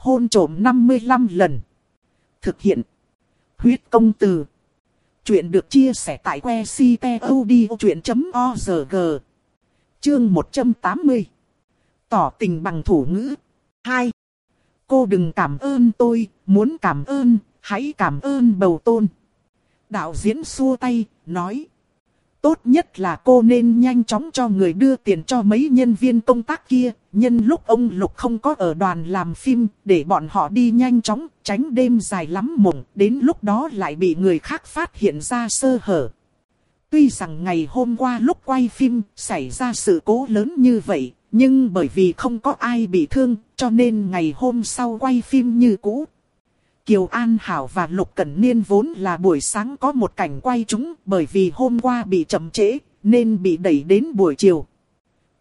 hôn trộm 55 lần. Thực hiện. Huyết công từ. Chuyện được chia sẻ tại que ctod.org. Chương 180. Tỏ tình bằng thủ ngữ. 2. Cô đừng cảm ơn tôi, muốn cảm ơn, hãy cảm ơn bầu tôn. Đạo diễn xua tay, nói. Tốt nhất là cô nên nhanh chóng cho người đưa tiền cho mấy nhân viên công tác kia, nhân lúc ông Lục không có ở đoàn làm phim, để bọn họ đi nhanh chóng, tránh đêm dài lắm mộng, đến lúc đó lại bị người khác phát hiện ra sơ hở. Tuy rằng ngày hôm qua lúc quay phim xảy ra sự cố lớn như vậy, nhưng bởi vì không có ai bị thương, cho nên ngày hôm sau quay phim như cũ, Kiều An Hảo và Lục Cẩn Niên vốn là buổi sáng có một cảnh quay chúng bởi vì hôm qua bị chậm trễ nên bị đẩy đến buổi chiều.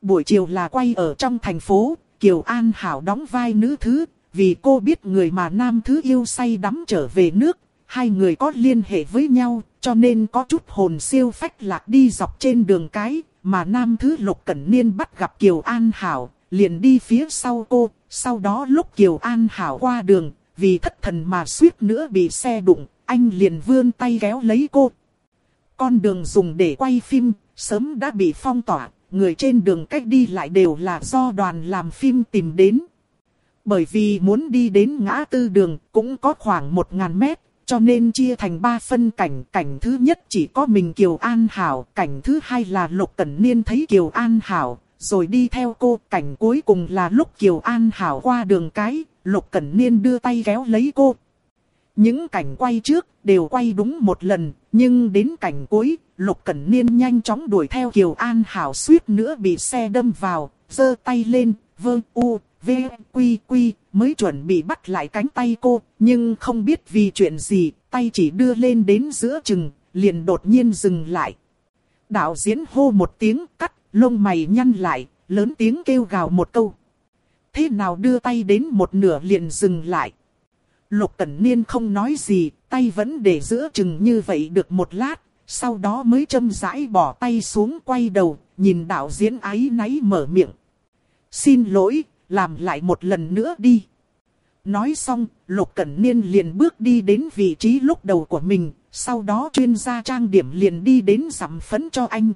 Buổi chiều là quay ở trong thành phố, Kiều An Hảo đóng vai nữ thứ, vì cô biết người mà nam thứ yêu say đắm trở về nước, hai người có liên hệ với nhau, cho nên có chút hồn siêu phách lạc đi dọc trên đường cái, mà nam thứ Lục Cẩn Niên bắt gặp Kiều An Hảo, liền đi phía sau cô, sau đó lúc Kiều An Hảo qua đường, vì thất thần mà suýt nữa bị xe đụng, anh liền vươn tay kéo lấy cô. Con đường dùng để quay phim, sớm đã bị phong tỏa, người trên đường cách đi lại đều là do đoàn làm phim tìm đến. Bởi vì muốn đi đến ngã tư đường cũng có khoảng 1.000 mét, cho nên chia thành ba phân cảnh. Cảnh thứ nhất chỉ có mình Kiều An Hảo, cảnh thứ hai là Lục Cẩn Niên thấy Kiều An Hảo, rồi đi theo cô. Cảnh cuối cùng là lúc Kiều An Hảo qua đường cái, Lục Cẩn Niên đưa tay kéo lấy cô. Những cảnh quay trước đều quay đúng một lần, nhưng đến cảnh cuối, Lục Cẩn Niên nhanh chóng đuổi theo Kiều An Hảo suýt nữa bị xe đâm vào, giơ tay lên, vơ u, v, quy quy, mới chuẩn bị bắt lại cánh tay cô, nhưng không biết vì chuyện gì, tay chỉ đưa lên đến giữa chừng, liền đột nhiên dừng lại. Đạo diễn hô một tiếng cắt, lông mày nhăn lại, lớn tiếng kêu gào một câu thế nào đưa tay đến một nửa liền dừng lại. Lục Cẩn Niên không nói gì, tay vẫn để giữa chừng như vậy được một lát, sau đó mới châm rãi bỏ tay xuống quay đầu, nhìn đạo diễn ái náy mở miệng. Xin lỗi, làm lại một lần nữa đi. Nói xong, Lục Cẩn Niên liền bước đi đến vị trí lúc đầu của mình, sau đó chuyên gia trang điểm liền đi đến giảm phấn cho anh.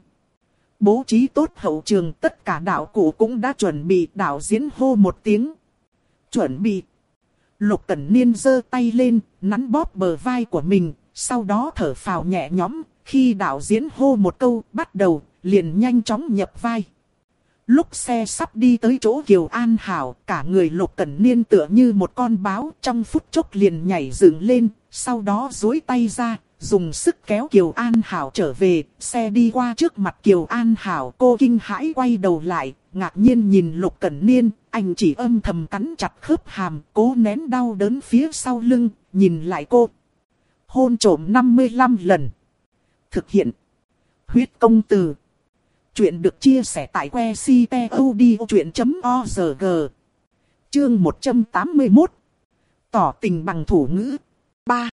Bố trí tốt hậu trường tất cả đạo cụ cũng đã chuẩn bị đạo diễn hô một tiếng. Chuẩn bị. Lục Cẩn Niên giơ tay lên, nắn bóp bờ vai của mình, sau đó thở phào nhẹ nhõm, khi đạo diễn hô một câu bắt đầu, liền nhanh chóng nhập vai. Lúc xe sắp đi tới chỗ Kiều An Hảo, cả người Lục Cẩn Niên tựa như một con báo trong phút chốc liền nhảy dựng lên, sau đó duỗi tay ra, dùng sức kéo Kiều An Hảo trở về, xe đi qua trước mặt Kiều An Hảo cô kinh hãi quay đầu lại, ngạc nhiên nhìn Lục Cẩn Niên, anh chỉ âm thầm cắn chặt khớp hàm, cố nén đau đớn phía sau lưng, nhìn lại cô. Hôn trổm 55 lần. Thực hiện. Huyết công từ. Chuyện được chia sẻ tại que ctod.org. Chương 181. Tỏ tình bằng thủ ngữ. 3.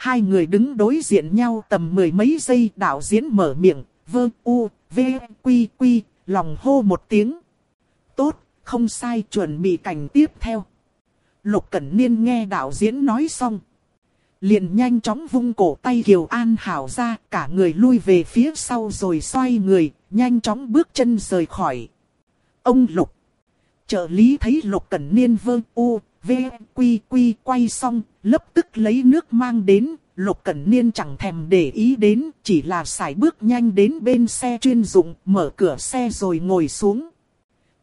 Hai người đứng đối diện nhau tầm mười mấy giây đạo diễn mở miệng, vơ u, v, quy quy, lòng hô một tiếng. Tốt, không sai chuẩn bị cảnh tiếp theo. Lục Cẩn Niên nghe đạo diễn nói xong. Liền nhanh chóng vung cổ tay Kiều An Hảo ra, cả người lui về phía sau rồi xoay người, nhanh chóng bước chân rời khỏi. Ông Lục. Trợ lý thấy Lục Cẩn Niên vơ u, v, quy quy quay xong, lập tức lấy nước mang đến, Lục Cẩn Niên chẳng thèm để ý đến, chỉ là xài bước nhanh đến bên xe chuyên dụng, mở cửa xe rồi ngồi xuống.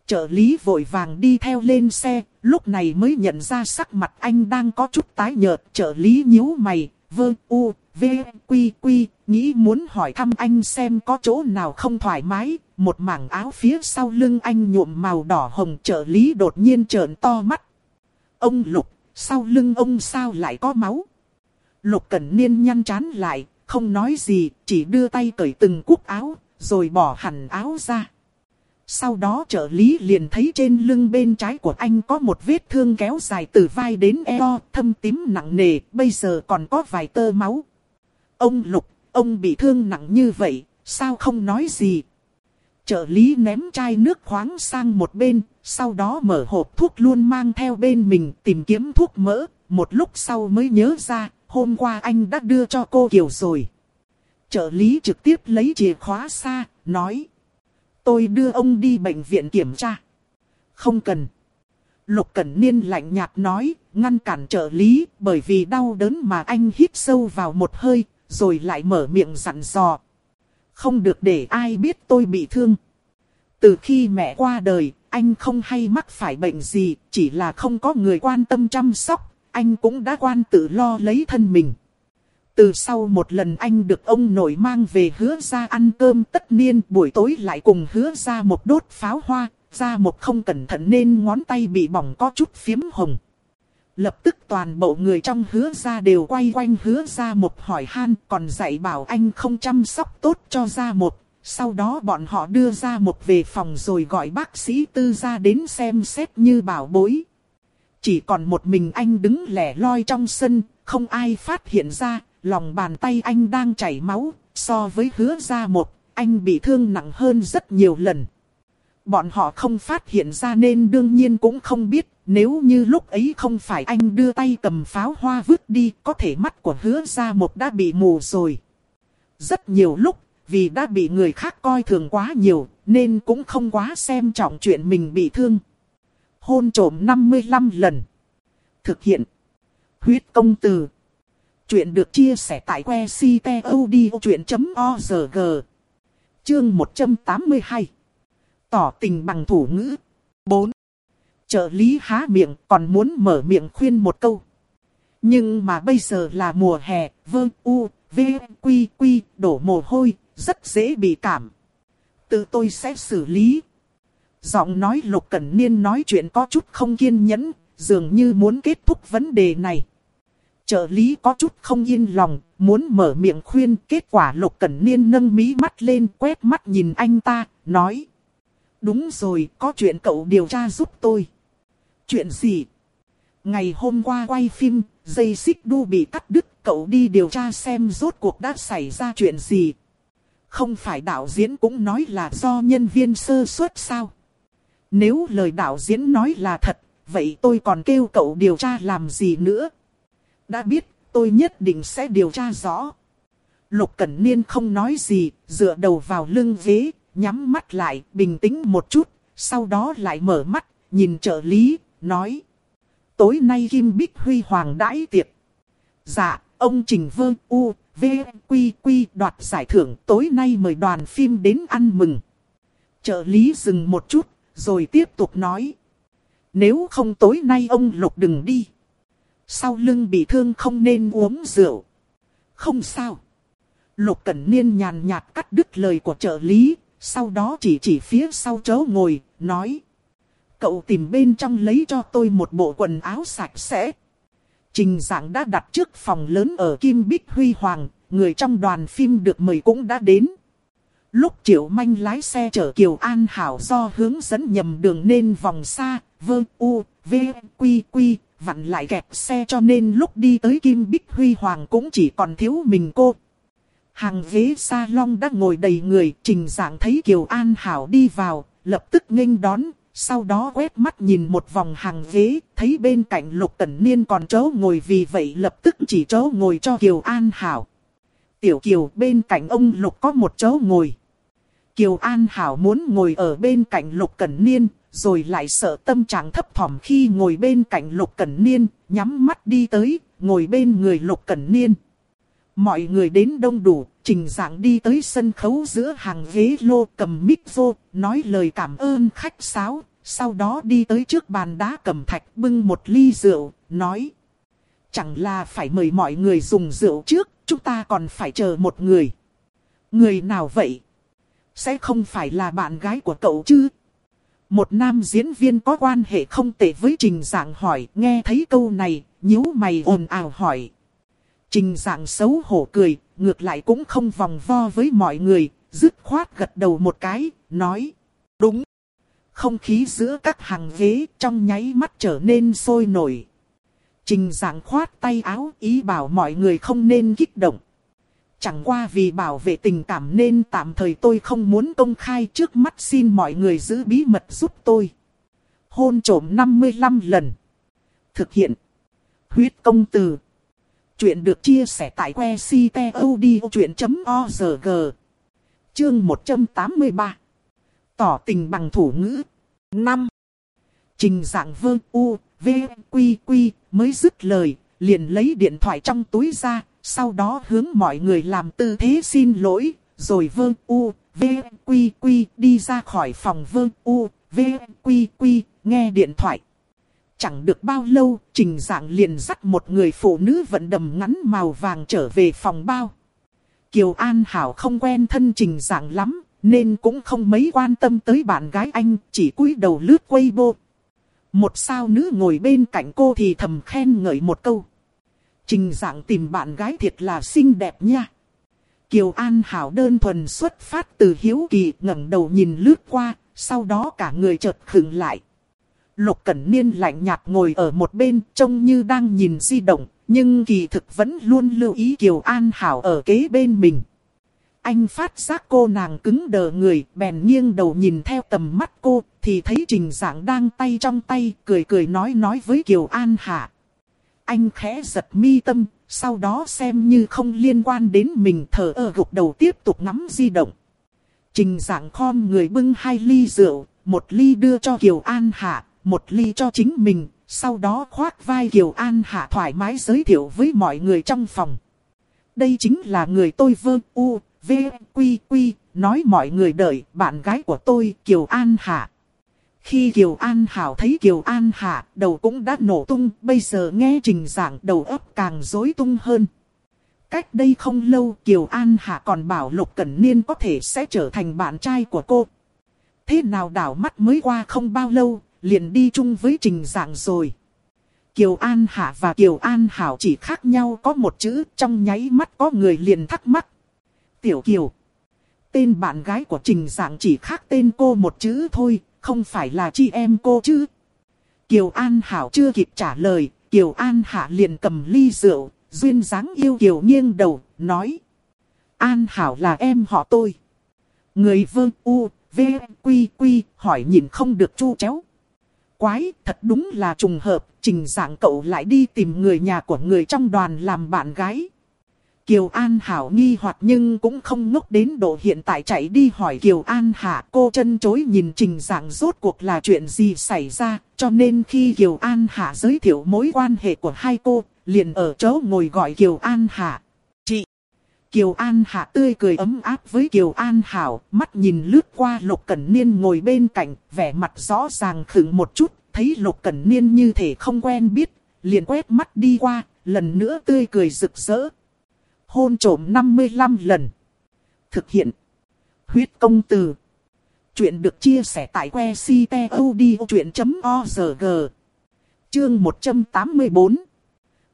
Trợ lý vội vàng đi theo lên xe, lúc này mới nhận ra sắc mặt anh đang có chút tái nhợt. Trợ lý nhíu mày, vơ u, v, quy quy, nghĩ muốn hỏi thăm anh xem có chỗ nào không thoải mái. Một mảng áo phía sau lưng anh nhuộm màu đỏ hồng trợ lý đột nhiên trợn to mắt. Ông Lục, sau lưng ông sao lại có máu? Lục Cẩn Niên nhăn chán lại, không nói gì, chỉ đưa tay cởi từng cúc áo, rồi bỏ hẳn áo ra. Sau đó trợ lý liền thấy trên lưng bên trái của anh có một vết thương kéo dài từ vai đến eo, thâm tím nặng nề, bây giờ còn có vài tơ máu. Ông Lục, ông bị thương nặng như vậy, sao không nói gì? Trợ lý ném chai nước khoáng sang một bên, sau đó mở hộp thuốc luôn mang theo bên mình tìm kiếm thuốc mỡ. Một lúc sau mới nhớ ra, hôm qua anh đã đưa cho cô Kiều rồi. Trợ lý trực tiếp lấy chìa khóa xa, nói. Tôi đưa ông đi bệnh viện kiểm tra. Không cần. Lục Cẩn Niên lạnh nhạt nói, ngăn cản trợ lý, bởi vì đau đớn mà anh hít sâu vào một hơi, rồi lại mở miệng dặn dò. Không được để ai biết tôi bị thương. Từ khi mẹ qua đời, anh không hay mắc phải bệnh gì, chỉ là không có người quan tâm chăm sóc, anh cũng đã quan tự lo lấy thân mình. Từ sau một lần anh được ông nội mang về hứa ra ăn cơm tất niên buổi tối lại cùng hứa ra một đốt pháo hoa, ra một không cẩn thận nên ngón tay bị bỏng có chút phiếm hồng. Lập tức toàn bộ người trong hứa ra đều quay quanh hứa ra một hỏi han còn dạy bảo anh không chăm sóc tốt cho ra một. Sau đó bọn họ đưa ra một về phòng rồi gọi bác sĩ tư ra đến xem xét như bảo bối. Chỉ còn một mình anh đứng lẻ loi trong sân, không ai phát hiện ra, lòng bàn tay anh đang chảy máu, so với hứa ra một, anh bị thương nặng hơn rất nhiều lần. Bọn họ không phát hiện ra nên đương nhiên cũng không biết, nếu như lúc ấy không phải anh đưa tay cầm pháo hoa vứt đi, có thể mắt của hứa ra một đã bị mù rồi. Rất nhiều lúc, vì đã bị người khác coi thường quá nhiều, nên cũng không quá xem trọng chuyện mình bị thương. Hôn trổm 55 lần. Thực hiện. Huyết công từ. Chuyện được chia sẻ tại que ctod.org. Chương 182. Tỏ tình bằng thủ ngữ. 4. Trợ lý há miệng còn muốn mở miệng khuyên một câu. Nhưng mà bây giờ là mùa hè, vơ u, v, quy, quy, đổ mồ hôi, rất dễ bị cảm. Tự tôi sẽ xử lý. Giọng nói Lục Cẩn Niên nói chuyện có chút không kiên nhẫn, dường như muốn kết thúc vấn đề này. Trợ lý có chút không yên lòng, muốn mở miệng khuyên, kết quả Lục Cẩn Niên nâng mí mắt lên quét mắt nhìn anh ta, nói. Đúng rồi, có chuyện cậu điều tra giúp tôi. Chuyện gì? Ngày hôm qua quay phim, dây xích đu bị cắt đứt, cậu đi điều tra xem rốt cuộc đã xảy ra chuyện gì. Không phải đạo diễn cũng nói là do nhân viên sơ suất sao? Nếu lời đạo diễn nói là thật, vậy tôi còn kêu cậu điều tra làm gì nữa? Đã biết, tôi nhất định sẽ điều tra rõ. Lục Cẩn Niên không nói gì, dựa đầu vào lưng ghế, nhắm mắt lại, bình tĩnh một chút, sau đó lại mở mắt, nhìn trợ lý, nói. Tối nay Kim Bích Huy Hoàng đãi tiệc. Dạ, ông Trình Vương U, V, Quy, Quy đoạt giải thưởng tối nay mời đoàn phim đến ăn mừng. Trợ lý dừng một chút, rồi tiếp tục nói. Nếu không tối nay ông Lục đừng đi. Sau lưng bị thương không nên uống rượu. Không sao. Lục Cẩn Niên nhàn nhạt cắt đứt lời của trợ lý, sau đó chỉ chỉ phía sau chỗ ngồi, nói. Cậu tìm bên trong lấy cho tôi một bộ quần áo sạch sẽ. Trình dạng đã đặt trước phòng lớn ở Kim Bích Huy Hoàng, người trong đoàn phim được mời cũng đã đến. Lúc Triệu Manh lái xe chở Kiều An Hảo do hướng dẫn nhầm đường nên vòng xa, vơ u, v, quy quy, vặn lại kẹp xe cho nên lúc đi tới Kim Bích Huy Hoàng cũng chỉ còn thiếu mình cô. Hàng ghế salon đã ngồi đầy người, trình dạng thấy Kiều An Hảo đi vào, lập tức nghênh đón, sau đó quét mắt nhìn một vòng hàng ghế, thấy bên cạnh Lục Cẩn Niên còn chỗ ngồi vì vậy lập tức chỉ chỗ ngồi cho Kiều An Hảo. Tiểu Kiều bên cạnh ông Lục có một chỗ ngồi. Kiều An Hảo muốn ngồi ở bên cạnh Lục Cẩn Niên, rồi lại sợ tâm trạng thấp thỏm khi ngồi bên cạnh Lục Cẩn Niên, nhắm mắt đi tới, ngồi bên người Lục Cẩn Niên. Mọi người đến đông đủ, trình dạng đi tới sân khấu giữa hàng ghế lô cầm mic vô, nói lời cảm ơn khách sáo, sau đó đi tới trước bàn đá cầm thạch bưng một ly rượu, nói. Chẳng là phải mời mọi người dùng rượu trước, chúng ta còn phải chờ một người. Người nào vậy? Sẽ không phải là bạn gái của cậu chứ? Một nam diễn viên có quan hệ không tệ với trình dạng hỏi, nghe thấy câu này, nhíu mày ồn ào hỏi. Trình dạng xấu hổ cười, ngược lại cũng không vòng vo với mọi người, dứt khoát gật đầu một cái, nói. Đúng. Không khí giữa các hàng ghế trong nháy mắt trở nên sôi nổi. Trình giảng khoát tay áo ý bảo mọi người không nên kích động. Chẳng qua vì bảo vệ tình cảm nên tạm thời tôi không muốn công khai trước mắt xin mọi người giữ bí mật giúp tôi. Hôn trổm 55 lần. Thực hiện. Huyết công từ. Chuyện được chia sẻ tại que ctod.org. Chương 183. Tỏ tình bằng thủ ngữ. 5. Trình dạng vương u, v, quy quy, mới dứt lời, liền lấy điện thoại trong túi ra, sau đó hướng mọi người làm tư thế xin lỗi, rồi vương u, v, quy quy, đi ra khỏi phòng vương u, v, quy quy, nghe điện thoại. Chẳng được bao lâu, trình dạng liền dắt một người phụ nữ vận đầm ngắn màu vàng trở về phòng bao. Kiều An Hảo không quen thân trình dạng lắm, nên cũng không mấy quan tâm tới bạn gái anh, chỉ cúi đầu lướt quay vô Một sao nữ ngồi bên cạnh cô thì thầm khen ngợi một câu. Trình dạng tìm bạn gái thiệt là xinh đẹp nha. Kiều An Hảo đơn thuần xuất phát từ hiếu kỳ ngẩng đầu nhìn lướt qua, sau đó cả người chợt khựng lại. Lục Cẩn Niên lạnh nhạt ngồi ở một bên trông như đang nhìn di động, nhưng kỳ thực vẫn luôn lưu ý Kiều An Hảo ở kế bên mình. Anh phát giác cô nàng cứng đờ người, bèn nghiêng đầu nhìn theo tầm mắt cô, thì thấy trình dạng đang tay trong tay, cười cười nói nói với Kiều An Hạ. Anh khẽ giật mi tâm, sau đó xem như không liên quan đến mình thở ơ gục đầu tiếp tục ngắm di động. Trình dạng khom người bưng hai ly rượu, một ly đưa cho Kiều An Hạ, một ly cho chính mình, sau đó khoác vai Kiều An Hạ thoải mái giới thiệu với mọi người trong phòng. Đây chính là người tôi vơ u, v, quy quy, nói mọi người đợi, bạn gái của tôi Kiều An Hạ. Khi Kiều An Hảo thấy Kiều An Hạ, đầu cũng đã nổ tung, bây giờ nghe trình giảng đầu óc càng rối tung hơn. Cách đây không lâu Kiều An Hạ còn bảo Lục Cẩn Niên có thể sẽ trở thành bạn trai của cô. Thế nào đảo mắt mới qua không bao lâu, liền đi chung với trình dạng rồi. Kiều An Hạ và Kiều An Hảo chỉ khác nhau có một chữ, trong nháy mắt có người liền thắc mắc. Tiểu Kiều. Tên bạn gái của trình giảng chỉ khác tên cô một chữ thôi, không phải là chị em cô chứ. Kiều An Hảo chưa kịp trả lời, Kiều An Hạ liền cầm ly rượu, duyên dáng yêu Kiều nghiêng đầu, nói. An Hảo là em họ tôi. Người vương u, v, quy quy, hỏi nhìn không được chu chéo. Quái, thật đúng là trùng hợp, trình dạng cậu lại đi tìm người nhà của người trong đoàn làm bạn gái. Kiều An Hảo nghi hoặc nhưng cũng không ngốc đến độ hiện tại chạy đi hỏi Kiều An Hạ cô chân chối nhìn trình dạng rốt cuộc là chuyện gì xảy ra, cho nên khi Kiều An Hạ giới thiệu mối quan hệ của hai cô, liền ở chỗ ngồi gọi Kiều An Hạ. Chị! Kiều An Hạ tươi cười ấm áp với Kiều An Hảo, mắt nhìn lướt qua Lục Cẩn Niên ngồi bên cạnh, vẻ mặt rõ ràng khựng một chút, thấy Lục Cẩn Niên như thể không quen biết, liền quét mắt đi qua, lần nữa tươi cười rực rỡ, hôn trổm 55 lần. Thực hiện. Huyết công từ. Chuyện được chia sẻ tại que ctod.org. Chương 184.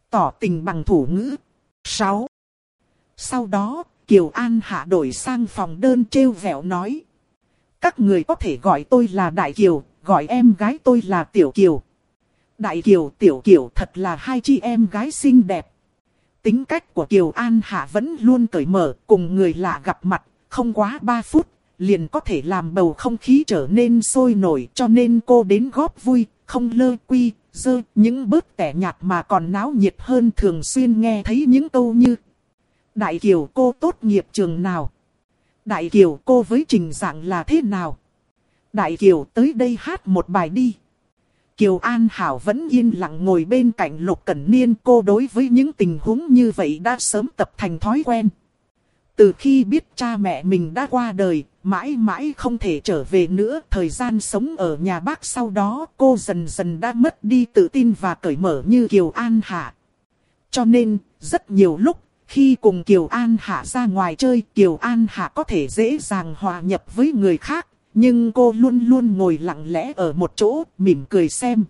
Tỏ tình bằng thủ ngữ. 6. Sau đó, Kiều An hạ đổi sang phòng đơn treo vẹo nói. Các người có thể gọi tôi là Đại Kiều, gọi em gái tôi là Tiểu Kiều. Đại Kiều, Tiểu Kiều thật là hai chị em gái xinh đẹp. Tính cách của Kiều An Hạ vẫn luôn cởi mở, cùng người lạ gặp mặt, không quá 3 phút, liền có thể làm bầu không khí trở nên sôi nổi cho nên cô đến góp vui, không lơ quy, dơ, những bớt tẻ nhạt mà còn náo nhiệt hơn thường xuyên nghe thấy những câu như Đại Kiều cô tốt nghiệp trường nào? Đại Kiều cô với trình dạng là thế nào? Đại Kiều tới đây hát một bài đi. Kiều An Hảo vẫn yên lặng ngồi bên cạnh Lục Cẩn Niên cô đối với những tình huống như vậy đã sớm tập thành thói quen. Từ khi biết cha mẹ mình đã qua đời, mãi mãi không thể trở về nữa, thời gian sống ở nhà bác sau đó cô dần dần đã mất đi tự tin và cởi mở như Kiều An Hạ. Cho nên, rất nhiều lúc, khi cùng Kiều An Hạ ra ngoài chơi, Kiều An Hạ có thể dễ dàng hòa nhập với người khác, nhưng cô luôn luôn ngồi lặng lẽ ở một chỗ, mỉm cười xem.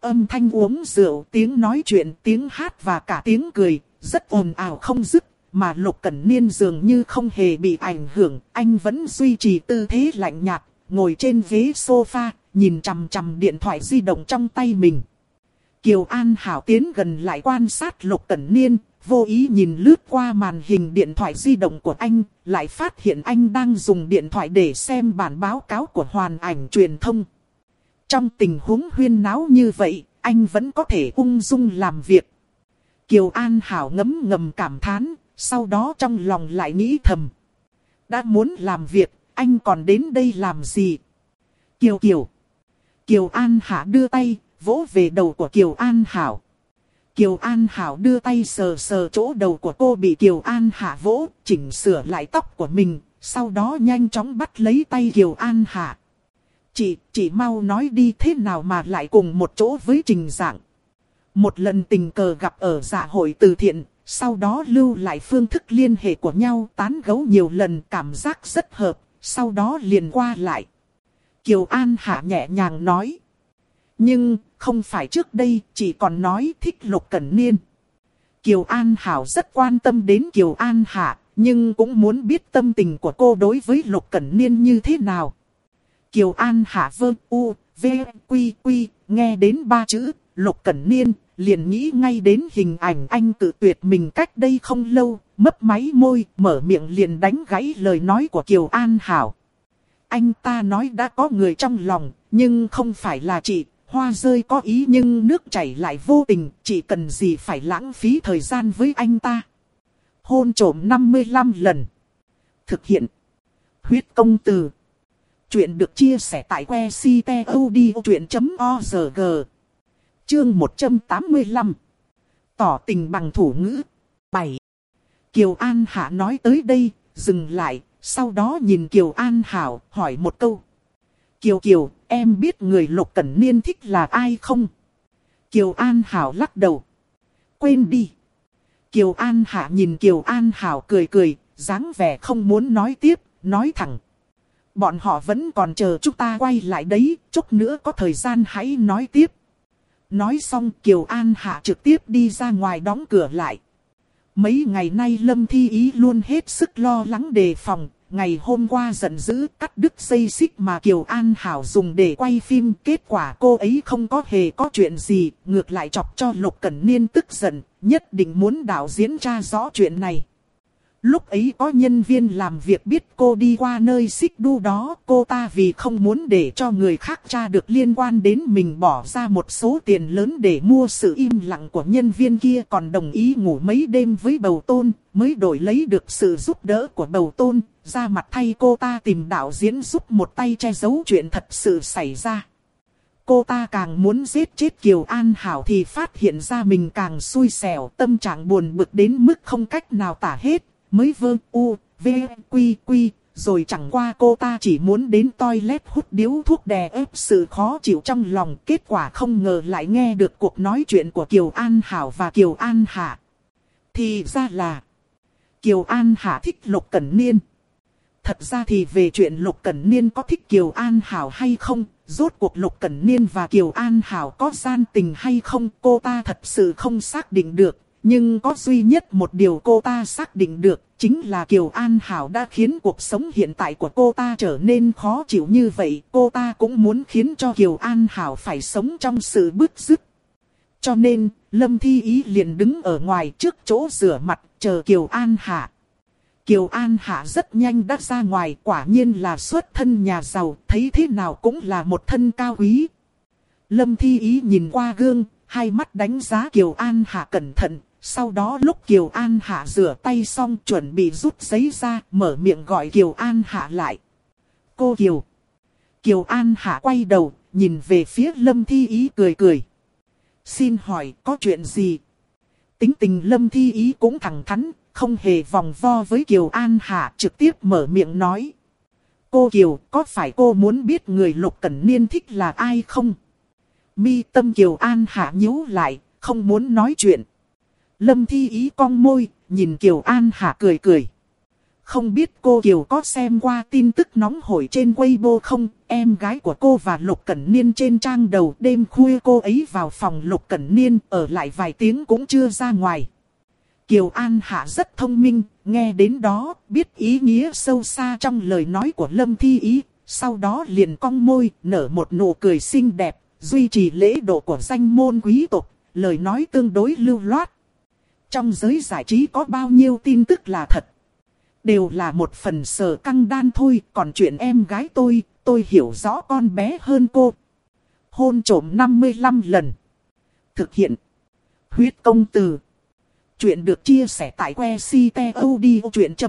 Âm thanh uống rượu, tiếng nói chuyện, tiếng hát và cả tiếng cười, rất ồn ào không dứt. Mà Lục Cẩn Niên dường như không hề bị ảnh hưởng, anh vẫn duy trì tư thế lạnh nhạt, ngồi trên ghế sofa, nhìn chằm chằm điện thoại di động trong tay mình. Kiều An Hảo tiến gần lại quan sát Lục Cẩn Niên, vô ý nhìn lướt qua màn hình điện thoại di động của anh, lại phát hiện anh đang dùng điện thoại để xem bản báo cáo của hoàn ảnh truyền thông. Trong tình huống huyên náo như vậy, anh vẫn có thể ung dung làm việc. Kiều An Hảo ngấm ngầm cảm thán, sau đó trong lòng lại nghĩ thầm. Đã muốn làm việc, anh còn đến đây làm gì? Kiều Kiều. Kiều An Hạ đưa tay, vỗ về đầu của Kiều An Hảo. Kiều An Hảo đưa tay sờ sờ chỗ đầu của cô bị Kiều An Hạ vỗ, chỉnh sửa lại tóc của mình, sau đó nhanh chóng bắt lấy tay Kiều An Hạ. Chị, chị mau nói đi thế nào mà lại cùng một chỗ với Trình Dạng. Một lần tình cờ gặp ở dạ hội từ thiện, sau đó lưu lại phương thức liên hệ của nhau tán gấu nhiều lần cảm giác rất hợp, sau đó liền qua lại. Kiều An Hạ nhẹ nhàng nói. Nhưng, không phải trước đây, chỉ còn nói thích Lục Cẩn Niên. Kiều An Hảo rất quan tâm đến Kiều An Hạ, nhưng cũng muốn biết tâm tình của cô đối với Lục Cẩn Niên như thế nào. Kiều An Hạ vơ u, v, quy quy, nghe đến ba chữ, Lục Cẩn Niên, liền nghĩ ngay đến hình ảnh anh tự tuyệt mình cách đây không lâu, mấp máy môi, mở miệng liền đánh gãy lời nói của Kiều An Hảo. Anh ta nói đã có người trong lòng, nhưng không phải là chị, hoa rơi có ý nhưng nước chảy lại vô tình, chỉ cần gì phải lãng phí thời gian với anh ta. Hôn trổm 55 lần. Thực hiện. Huyết công từ. Chuyện được chia sẻ tại que ctod.org. Chương 185. Tỏ tình bằng thủ ngữ. 7. Kiều An Hạ nói tới đây, dừng lại, sau đó nhìn Kiều An Hảo, hỏi một câu. Kiều Kiều, em biết người Lục Cẩn Niên thích là ai không? Kiều An Hảo lắc đầu. Quên đi. Kiều An Hạ nhìn Kiều An Hảo cười cười, dáng vẻ không muốn nói tiếp, nói thẳng. Bọn họ vẫn còn chờ chúng ta quay lại đấy, chút nữa có thời gian hãy nói tiếp. Nói xong Kiều An Hạ trực tiếp đi ra ngoài đóng cửa lại. Mấy ngày nay Lâm Thi Ý luôn hết sức lo lắng đề phòng, ngày hôm qua giận dữ cắt đứt dây xích mà Kiều An Hảo dùng để quay phim. Kết quả cô ấy không có hề có chuyện gì, ngược lại chọc cho Lục Cẩn Niên tức giận, nhất định muốn đạo diễn tra rõ chuyện này. Lúc ấy có nhân viên làm việc biết cô đi qua nơi xích đu đó, cô ta vì không muốn để cho người khác tra được liên quan đến mình bỏ ra một số tiền lớn để mua sự im lặng của nhân viên kia còn đồng ý ngủ mấy đêm với bầu tôn, mới đổi lấy được sự giúp đỡ của bầu tôn, ra mặt thay cô ta tìm đạo diễn giúp một tay che giấu chuyện thật sự xảy ra. Cô ta càng muốn giết chết Kiều An Hảo thì phát hiện ra mình càng xui xẻo, tâm trạng buồn bực đến mức không cách nào tả hết, mới vơ u, v, quy quy, rồi chẳng qua cô ta chỉ muốn đến toilet hút điếu thuốc đè ép sự khó chịu trong lòng. Kết quả không ngờ lại nghe được cuộc nói chuyện của Kiều An Hảo và Kiều An Hạ. Thì ra là Kiều An Hạ thích Lục Cẩn Niên. Thật ra thì về chuyện Lục Cẩn Niên có thích Kiều An Hảo hay không, rốt cuộc Lục Cẩn Niên và Kiều An Hảo có gian tình hay không, cô ta thật sự không xác định được. Nhưng có duy nhất một điều cô ta xác định được, chính là Kiều An Hảo đã khiến cuộc sống hiện tại của cô ta trở nên khó chịu như vậy. Cô ta cũng muốn khiến cho Kiều An Hảo phải sống trong sự bức rứt. Cho nên, Lâm Thi Ý liền đứng ở ngoài trước chỗ rửa mặt, chờ Kiều An Hạ. Kiều An Hạ rất nhanh đã ra ngoài, quả nhiên là xuất thân nhà giàu, thấy thế nào cũng là một thân cao quý. Lâm Thi Ý nhìn qua gương, hai mắt đánh giá Kiều An Hạ cẩn thận, sau đó lúc Kiều An Hạ rửa tay xong chuẩn bị rút giấy ra, mở miệng gọi Kiều An Hạ lại. Cô Kiều. Kiều An Hạ quay đầu, nhìn về phía Lâm Thi Ý cười cười. Xin hỏi có chuyện gì? Tính tình Lâm Thi Ý cũng thẳng thắn, không hề vòng vo với Kiều An Hạ trực tiếp mở miệng nói. Cô Kiều, có phải cô muốn biết người Lục Cẩn Niên thích là ai không? Mi tâm Kiều An Hạ nhíu lại, không muốn nói chuyện. Lâm Thi Ý cong môi, nhìn Kiều An Hạ cười cười. Không biết cô Kiều có xem qua tin tức nóng hổi trên Weibo không? Em gái của cô và Lục Cẩn Niên trên trang đầu đêm khuya cô ấy vào phòng Lục Cẩn Niên ở lại vài tiếng cũng chưa ra ngoài. Kiều An Hạ rất thông minh, nghe đến đó, biết ý nghĩa sâu xa trong lời nói của Lâm Thi Ý. Sau đó liền cong môi, nở một nụ cười xinh đẹp, duy trì lễ độ của danh môn quý tộc, lời nói tương đối lưu loát. Trong giới giải trí có bao nhiêu tin tức là thật. Đều là một phần sở căng đan thôi, còn chuyện em gái tôi, tôi hiểu rõ con bé hơn cô. Hôn trổm 55 lần. Thực hiện. Huyết công từ. Chuyện được chia sẻ tại que ctod.org.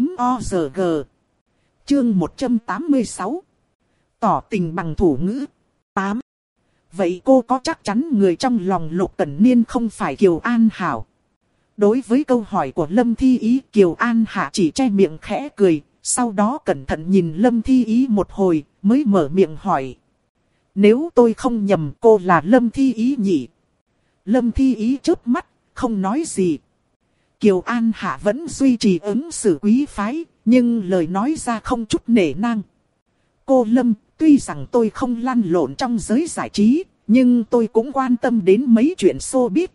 Chương 186. Tỏ tình bằng thủ ngữ. 8. Vậy cô có chắc chắn người trong lòng Lục tần Niên không phải Kiều An Hảo? Đối với câu hỏi của Lâm Thi Ý, Kiều An Hạ chỉ che miệng khẽ cười, sau đó cẩn thận nhìn Lâm Thi Ý một hồi, mới mở miệng hỏi. Nếu tôi không nhầm cô là Lâm Thi Ý nhỉ? Lâm Thi Ý chớp mắt, không nói gì. Kiều An Hạ vẫn duy trì ứng xử quý phái, nhưng lời nói ra không chút nể nang. Cô Lâm, tuy rằng tôi không lăn lộn trong giới giải trí, nhưng tôi cũng quan tâm đến mấy chuyện xô biết.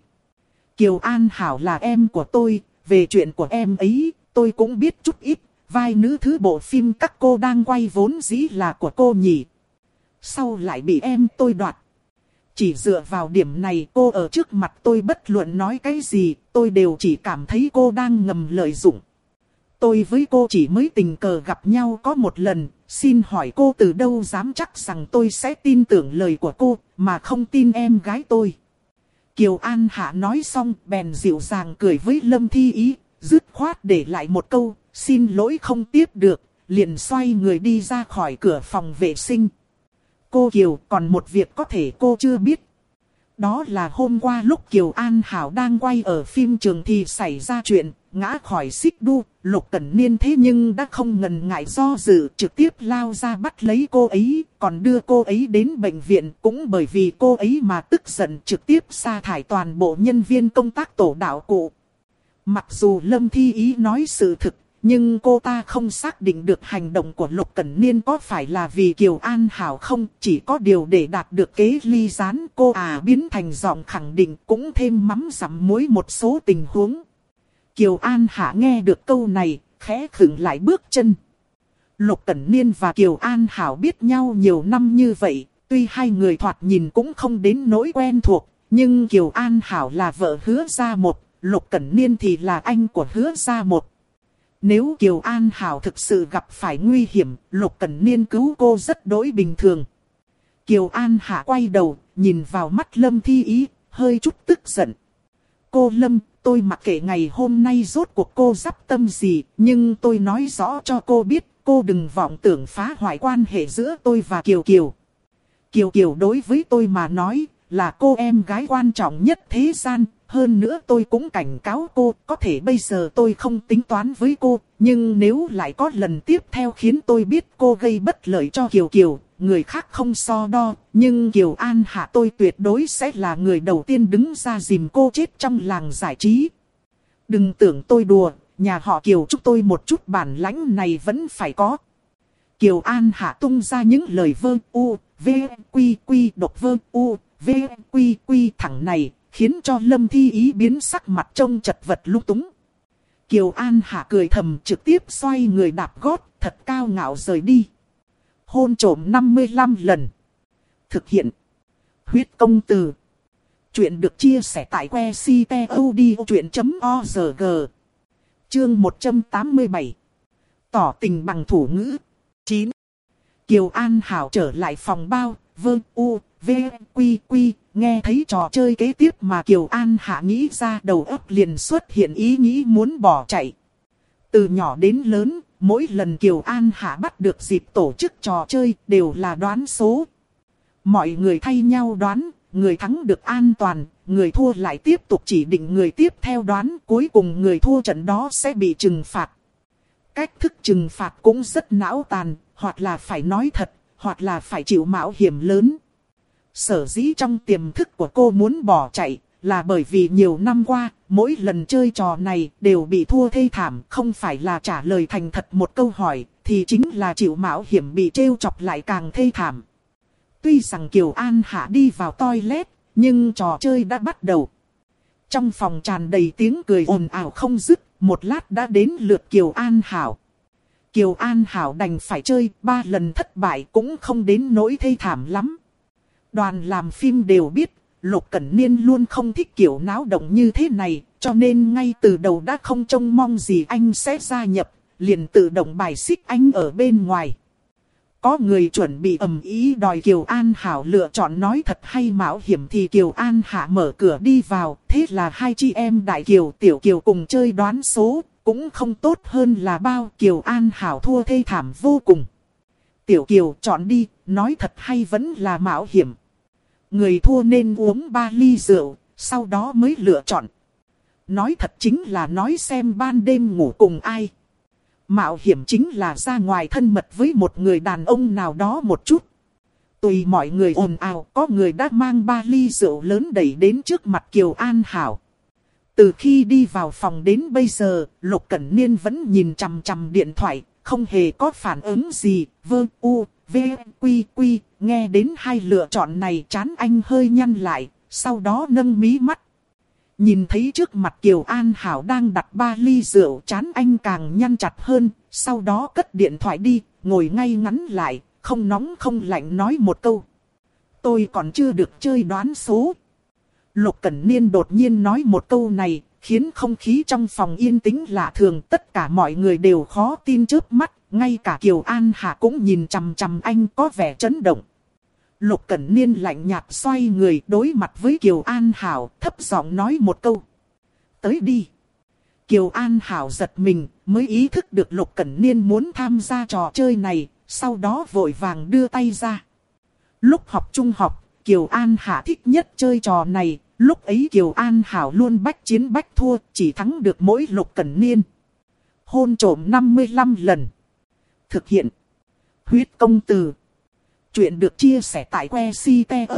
Kiều An Hảo là em của tôi, về chuyện của em ấy, tôi cũng biết chút ít, vai nữ thứ bộ phim các cô đang quay vốn dĩ là của cô nhỉ. Sau lại bị em tôi đoạt. Chỉ dựa vào điểm này cô ở trước mặt tôi bất luận nói cái gì, tôi đều chỉ cảm thấy cô đang ngầm lợi dụng. Tôi với cô chỉ mới tình cờ gặp nhau có một lần, xin hỏi cô từ đâu dám chắc rằng tôi sẽ tin tưởng lời của cô, mà không tin em gái tôi. Kiều An Hạ nói xong bèn dịu dàng cười với Lâm Thi Ý, dứt khoát để lại một câu, xin lỗi không tiếp được, liền xoay người đi ra khỏi cửa phòng vệ sinh. Cô Kiều còn một việc có thể cô chưa biết. Đó là hôm qua lúc Kiều An Hảo đang quay ở phim trường thì xảy ra chuyện, ngã khỏi xích đu, Lục Cẩn Niên thế nhưng đã không ngần ngại do dự trực tiếp lao ra bắt lấy cô ấy, còn đưa cô ấy đến bệnh viện cũng bởi vì cô ấy mà tức giận trực tiếp sa thải toàn bộ nhân viên công tác tổ đạo cụ. Mặc dù Lâm Thi Ý nói sự thực, nhưng cô ta không xác định được hành động của Lục Cẩn Niên có phải là vì Kiều An Hảo không, chỉ có điều để đạt được kế ly gián cô à biến thành giọng khẳng định cũng thêm mắm dặm muối một số tình huống. Kiều An Hạ nghe được câu này, khẽ khựng lại bước chân. Lục Cẩn Niên và Kiều An Hảo biết nhau nhiều năm như vậy, tuy hai người thoạt nhìn cũng không đến nỗi quen thuộc, nhưng Kiều An Hảo là vợ hứa gia một, Lục Cẩn Niên thì là anh của hứa gia một. Nếu Kiều An Hảo thực sự gặp phải nguy hiểm, Lục Cẩn Niên cứu cô rất đối bình thường. Kiều An Hạ quay đầu, nhìn vào mắt Lâm Thi Ý, hơi chút tức giận. Cô Lâm, tôi mặc kệ ngày hôm nay rốt cuộc cô dắp tâm gì, nhưng tôi nói rõ cho cô biết, cô đừng vọng tưởng phá hoại quan hệ giữa tôi và Kiều Kiều. Kiều Kiều đối với tôi mà nói, là cô em gái quan trọng nhất thế gian, hơn nữa tôi cũng cảnh cáo cô, có thể bây giờ tôi không tính toán với cô, nhưng nếu lại có lần tiếp theo khiến tôi biết cô gây bất lợi cho Kiều Kiều, người khác không so đo, nhưng Kiều An Hạ tôi tuyệt đối sẽ là người đầu tiên đứng ra dìm cô chết trong làng giải trí. Đừng tưởng tôi đùa, nhà họ Kiều chúc tôi một chút bản lãnh này vẫn phải có. Kiều An Hạ tung ra những lời vơ u, v, quy quy độc vơ u, v, quy quy thẳng này, khiến cho Lâm Thi Ý biến sắc mặt trông chật vật lúc túng. Kiều An Hạ cười thầm trực tiếp xoay người đạp gót, thật cao ngạo rời đi. Hôn trổm 55 lần. Thực hiện. Huyết công từ. Chuyện được chia sẻ tại que ctod.org. Chương 187. Tỏ tình bằng thủ ngữ. 9. Kiều An Hảo trở lại phòng bao, vương u, v, quy quy, nghe thấy trò chơi kế tiếp mà Kiều An Hạ nghĩ ra đầu óc liền xuất hiện ý nghĩ muốn bỏ chạy. Từ nhỏ đến lớn, mỗi lần Kiều An Hạ bắt được dịp tổ chức trò chơi đều là đoán số. Mọi người thay nhau đoán, người thắng được an toàn, người thua lại tiếp tục chỉ định người tiếp theo đoán, cuối cùng người thua trận đó sẽ bị trừng phạt. Cách thức trừng phạt cũng rất não tàn, hoặc là phải nói thật, hoặc là phải chịu mạo hiểm lớn. Sở dĩ trong tiềm thức của cô muốn bỏ chạy, là bởi vì nhiều năm qua, mỗi lần chơi trò này đều bị thua thê thảm, không phải là trả lời thành thật một câu hỏi, thì chính là chịu mạo hiểm bị trêu chọc lại càng thê thảm. Tuy rằng Kiều An Hạ đi vào toilet, nhưng trò chơi đã bắt đầu. Trong phòng tràn đầy tiếng cười ồn ào không dứt, một lát đã đến lượt Kiều An Hảo. Kiều An Hảo đành phải chơi, ba lần thất bại cũng không đến nỗi thê thảm lắm. Đoàn làm phim đều biết, Lục Cẩn Niên luôn không thích kiểu náo động như thế này, cho nên ngay từ đầu đã không trông mong gì anh sẽ gia nhập, liền tự động bài xích anh ở bên ngoài. Có người chuẩn bị ầm ý đòi Kiều An Hảo lựa chọn nói thật hay mạo hiểm thì Kiều An Hạ mở cửa đi vào. Thế là hai chị em Đại Kiều Tiểu Kiều cùng chơi đoán số, cũng không tốt hơn là bao Kiều An Hảo thua thê thảm vô cùng. Tiểu Kiều chọn đi, nói thật hay vẫn là mạo hiểm. Người thua nên uống ba ly rượu, sau đó mới lựa chọn. Nói thật chính là nói xem ban đêm ngủ cùng ai. Mạo hiểm chính là ra ngoài thân mật với một người đàn ông nào đó một chút. Tùy mọi người ồn ào, có người đã mang ba ly rượu lớn đẩy đến trước mặt Kiều An Hảo. Từ khi đi vào phòng đến bây giờ, Lục Cẩn Niên vẫn nhìn chằm chằm điện thoại, không hề có phản ứng gì, vơ u, v, quy quy, nghe đến hai lựa chọn này chán anh hơi nhăn lại, sau đó nâng mí mắt. Nhìn thấy trước mặt Kiều An Hảo đang đặt ba ly rượu chán anh càng nhăn chặt hơn, sau đó cất điện thoại đi, ngồi ngay ngắn lại, không nóng không lạnh nói một câu. Tôi còn chưa được chơi đoán số. Lục Cẩn Niên đột nhiên nói một câu này, khiến không khí trong phòng yên tĩnh lạ thường. Tất cả mọi người đều khó tin trước mắt, ngay cả Kiều An Hạ cũng nhìn chằm chằm anh có vẻ chấn động. Lục Cẩn Niên lạnh nhạt xoay người đối mặt với Kiều An Hảo, thấp giọng nói một câu. Tới đi. Kiều An Hảo giật mình, mới ý thức được Lục Cẩn Niên muốn tham gia trò chơi này, sau đó vội vàng đưa tay ra. Lúc học trung học, Kiều An Hạ thích nhất chơi trò này, lúc ấy Kiều An Hảo luôn bách chiến bách thua, chỉ thắng được mỗi Lục Cẩn Niên. Hôn trổm 55 lần. Thực hiện. Huyết công từ. Chuyện được chia sẻ tại que ctod.org.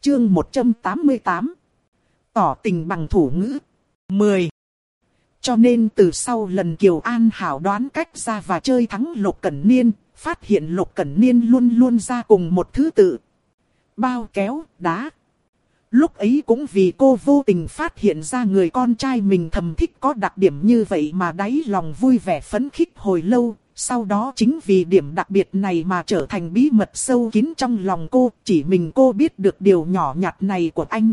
Chương 188. Tỏ tình bằng thủ ngữ. 10. Cho nên từ sau lần Kiều An Hảo đoán cách ra và chơi thắng Lục Cẩn Niên, phát hiện Lục Cẩn Niên luôn luôn ra cùng một thứ tự. Bao kéo, đá. Lúc ấy cũng vì cô vô tình phát hiện ra người con trai mình thầm thích có đặc điểm như vậy mà đáy lòng vui vẻ phấn khích hồi lâu, sau đó chính vì điểm đặc biệt này mà trở thành bí mật sâu kín trong lòng cô, chỉ mình cô biết được điều nhỏ nhặt này của anh.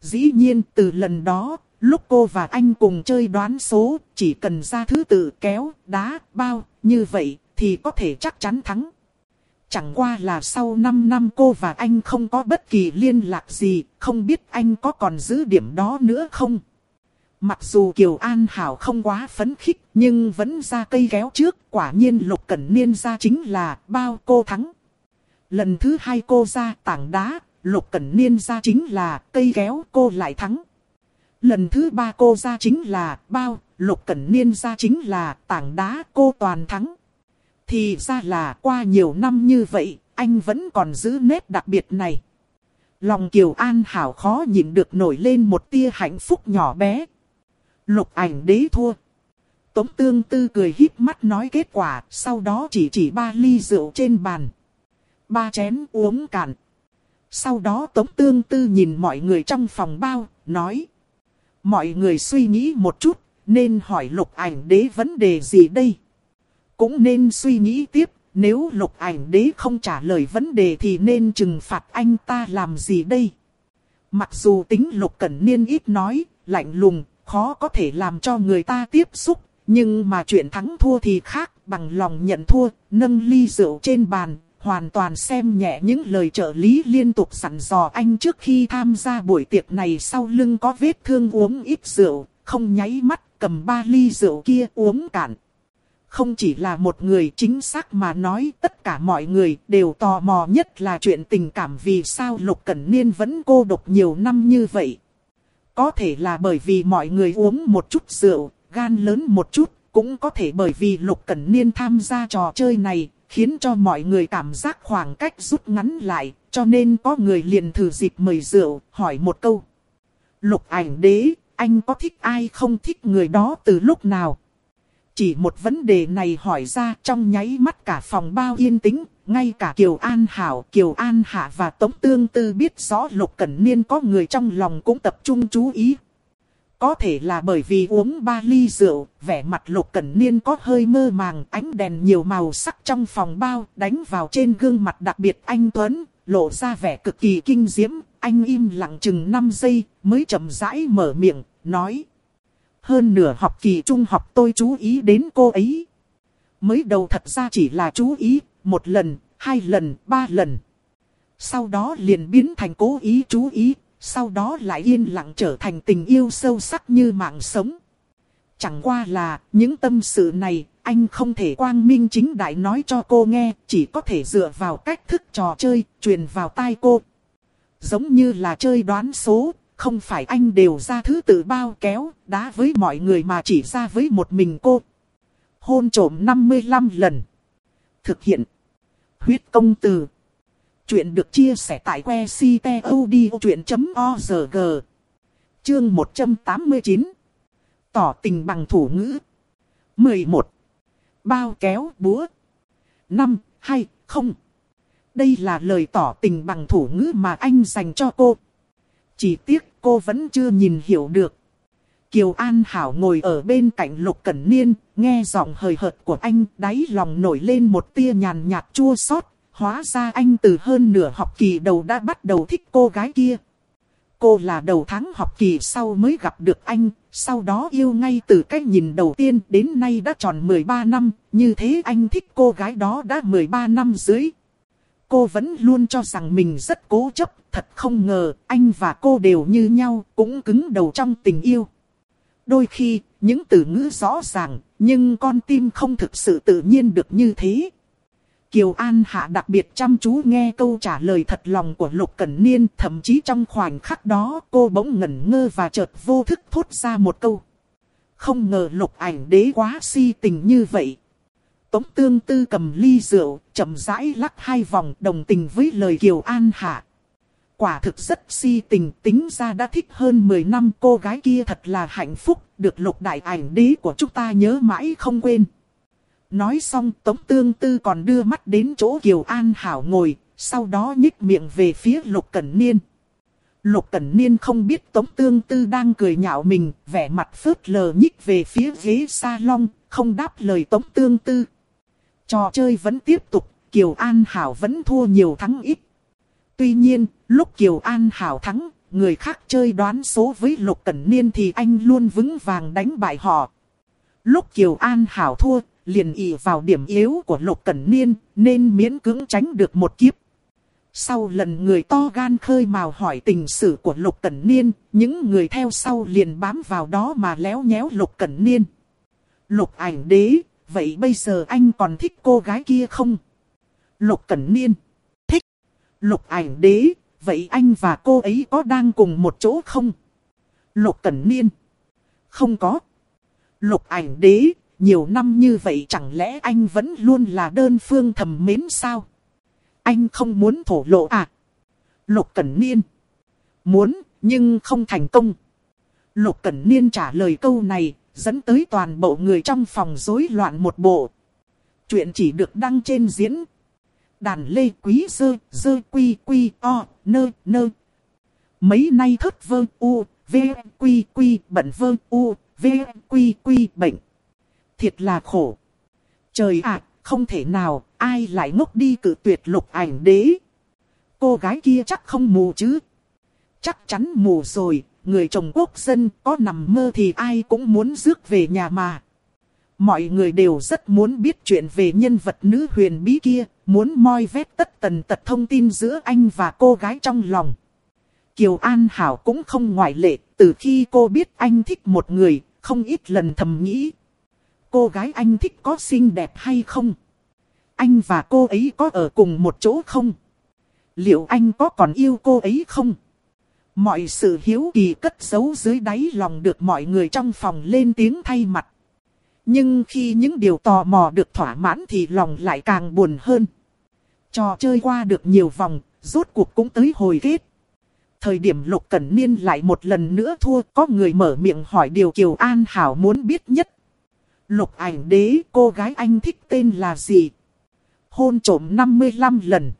Dĩ nhiên từ lần đó, lúc cô và anh cùng chơi đoán số, chỉ cần ra thứ tự kéo, đá, bao, như vậy, thì có thể chắc chắn thắng. Chẳng qua là sau 5 năm cô và anh không có bất kỳ liên lạc gì, không biết anh có còn giữ điểm đó nữa không? Mặc dù Kiều An Hảo không quá phấn khích, nhưng vẫn ra cây kéo trước, quả nhiên Lục Cẩn Niên ra chính là bao cô thắng. Lần thứ hai cô ra tảng đá, Lục Cẩn Niên ra chính là cây kéo cô lại thắng. Lần thứ ba cô ra chính là bao, Lục Cẩn Niên ra chính là tảng đá cô toàn thắng. Thì ra là qua nhiều năm như vậy, anh vẫn còn giữ nét đặc biệt này. Lòng Kiều An Hảo khó nhịn được nổi lên một tia hạnh phúc nhỏ bé, Lục ảnh đế thua. Tống tương tư cười híp mắt nói kết quả, sau đó chỉ chỉ ba ly rượu trên bàn. Ba chén uống cạn. Sau đó tống tương tư nhìn mọi người trong phòng bao, nói. Mọi người suy nghĩ một chút, nên hỏi lục ảnh đế vấn đề gì đây? Cũng nên suy nghĩ tiếp, nếu lục ảnh đế không trả lời vấn đề thì nên trừng phạt anh ta làm gì đây? Mặc dù tính lục cẩn niên ít nói, lạnh lùng, khó có thể làm cho người ta tiếp xúc, nhưng mà chuyện thắng thua thì khác, bằng lòng nhận thua, nâng ly rượu trên bàn, hoàn toàn xem nhẹ những lời trợ lý liên tục sẵn dò anh trước khi tham gia buổi tiệc này sau lưng có vết thương uống ít rượu, không nháy mắt cầm ba ly rượu kia uống cạn. Không chỉ là một người chính xác mà nói tất cả mọi người đều tò mò nhất là chuyện tình cảm vì sao Lục Cẩn Niên vẫn cô độc nhiều năm như vậy. Có thể là bởi vì mọi người uống một chút rượu, gan lớn một chút, cũng có thể bởi vì Lục Cẩn Niên tham gia trò chơi này, khiến cho mọi người cảm giác khoảng cách rút ngắn lại, cho nên có người liền thử dịp mời rượu, hỏi một câu. Lục ảnh đế, anh có thích ai không thích người đó từ lúc nào? Chỉ một vấn đề này hỏi ra trong nháy mắt cả phòng bao yên tĩnh, ngay cả Kiều An Hảo, Kiều An Hạ và Tống Tương Tư biết rõ Lục Cẩn Niên có người trong lòng cũng tập trung chú ý. Có thể là bởi vì uống ba ly rượu, vẻ mặt Lục Cẩn Niên có hơi mơ màng, ánh đèn nhiều màu sắc trong phòng bao đánh vào trên gương mặt đặc biệt anh Tuấn. lộ ra vẻ cực kỳ kinh diễm, anh im lặng chừng 5 giây, mới chậm rãi mở miệng, nói. Hơn nửa học kỳ trung học tôi chú ý đến cô ấy. Mới đầu thật ra chỉ là chú ý, một lần, hai lần, ba lần. Sau đó liền biến thành cố ý chú ý, sau đó lại yên lặng trở thành tình yêu sâu sắc như mạng sống. Chẳng qua là, những tâm sự này, anh không thể quang minh chính đại nói cho cô nghe, chỉ có thể dựa vào cách thức trò chơi, truyền vào tai cô. Giống như là chơi đoán số, không phải anh đều ra thứ tự bao kéo, đá với mọi người mà chỉ ra với một mình cô. Hôn trổm 55 lần. Thực hiện. Huyết công từ. Chuyện được chia sẻ tại que ctod.org. Chương 189. Tỏ tình bằng thủ ngữ. 11. Bao kéo búa. 5, 2, 0. Đây là lời tỏ tình bằng thủ ngữ mà anh dành cho cô. Chỉ tiếc cô vẫn chưa nhìn hiểu được. Kiều An Hảo ngồi ở bên cạnh Lục Cẩn Niên, nghe giọng hời hợt của anh, đáy lòng nổi lên một tia nhàn nhạt chua xót. Hóa ra anh từ hơn nửa học kỳ đầu đã bắt đầu thích cô gái kia. Cô là đầu tháng học kỳ sau mới gặp được anh, sau đó yêu ngay từ cách nhìn đầu tiên đến nay đã tròn 13 năm, như thế anh thích cô gái đó đã 13 năm dưới. Cô vẫn luôn cho rằng mình rất cố chấp, thật không ngờ anh và cô đều như nhau, cũng cứng đầu trong tình yêu. Đôi khi, những từ ngữ rõ ràng, nhưng con tim không thực sự tự nhiên được như thế. Kiều An Hạ đặc biệt chăm chú nghe câu trả lời thật lòng của Lục Cẩn Niên, thậm chí trong khoảnh khắc đó cô bỗng ngẩn ngơ và chợt vô thức thốt ra một câu. Không ngờ Lục ảnh đế quá si tình như vậy. Tống tương tư cầm ly rượu, chậm rãi lắc hai vòng đồng tình với lời Kiều An Hạ. Quả thực rất si tình tính ra đã thích hơn 10 năm cô gái kia thật là hạnh phúc, được lục đại ảnh đế của chúng ta nhớ mãi không quên. Nói xong Tống Tương Tư còn đưa mắt đến chỗ Kiều An Hảo ngồi, sau đó nhích miệng về phía Lục Cẩn Niên. Lục Cẩn Niên không biết Tống Tương Tư đang cười nhạo mình, vẻ mặt phớt lờ nhích về phía ghế salon, không đáp lời Tống Tương Tư. Trò chơi vẫn tiếp tục, Kiều An Hảo vẫn thua nhiều thắng ít. Tuy nhiên, lúc Kiều An Hảo thắng, người khác chơi đoán số với Lục Cẩn Niên thì anh luôn vững vàng đánh bại họ. Lúc Kiều An Hảo thua, liền ỉ vào điểm yếu của Lục Cẩn Niên, nên miễn cưỡng tránh được một kiếp. Sau lần người to gan khơi mào hỏi tình sử của Lục Cẩn Niên, những người theo sau liền bám vào đó mà léo nhéo Lục Cẩn Niên. Lục ảnh đế, vậy bây giờ anh còn thích cô gái kia không? Lục Cẩn Niên, thích. Lục ảnh đế, vậy anh và cô ấy có đang cùng một chỗ không? Lục Cẩn Niên, không có. Lục ảnh đế, nhiều năm như vậy chẳng lẽ anh vẫn luôn là đơn phương thầm mến sao? Anh không muốn thổ lộ à? Lục Cẩn Niên. Muốn, nhưng không thành công. Lục Cẩn Niên trả lời câu này, dẫn tới toàn bộ người trong phòng rối loạn một bộ. Chuyện chỉ được đăng trên diễn. Đàn lê quý dơ, dơ quy quy o, nơ nơ. Mấy nay thất vơ u, v quy quy bận vơ u, v quy quy bệnh thiệt là khổ. Trời ạ, không thể nào, ai lại ngốc đi cử tuyệt lục ảnh đế. Cô gái kia chắc không mù chứ. Chắc chắn mù rồi, người chồng quốc dân có nằm mơ thì ai cũng muốn rước về nhà mà. Mọi người đều rất muốn biết chuyện về nhân vật nữ huyền bí kia, muốn moi vét tất tần tật thông tin giữa anh và cô gái trong lòng. Kiều An Hảo cũng không ngoại lệ, từ khi cô biết anh thích một người, không ít lần thầm nghĩ, cô gái anh thích có xinh đẹp hay không? Anh và cô ấy có ở cùng một chỗ không? Liệu anh có còn yêu cô ấy không? Mọi sự hiếu kỳ cất giấu dưới đáy lòng được mọi người trong phòng lên tiếng thay mặt. Nhưng khi những điều tò mò được thỏa mãn thì lòng lại càng buồn hơn. Trò chơi qua được nhiều vòng, rốt cuộc cũng tới hồi kết. Thời điểm Lục Cẩn Niên lại một lần nữa thua, có người mở miệng hỏi điều Kiều An Hảo muốn biết nhất. Lục ảnh đế cô gái anh thích tên là gì? Hôn trổm 55 lần.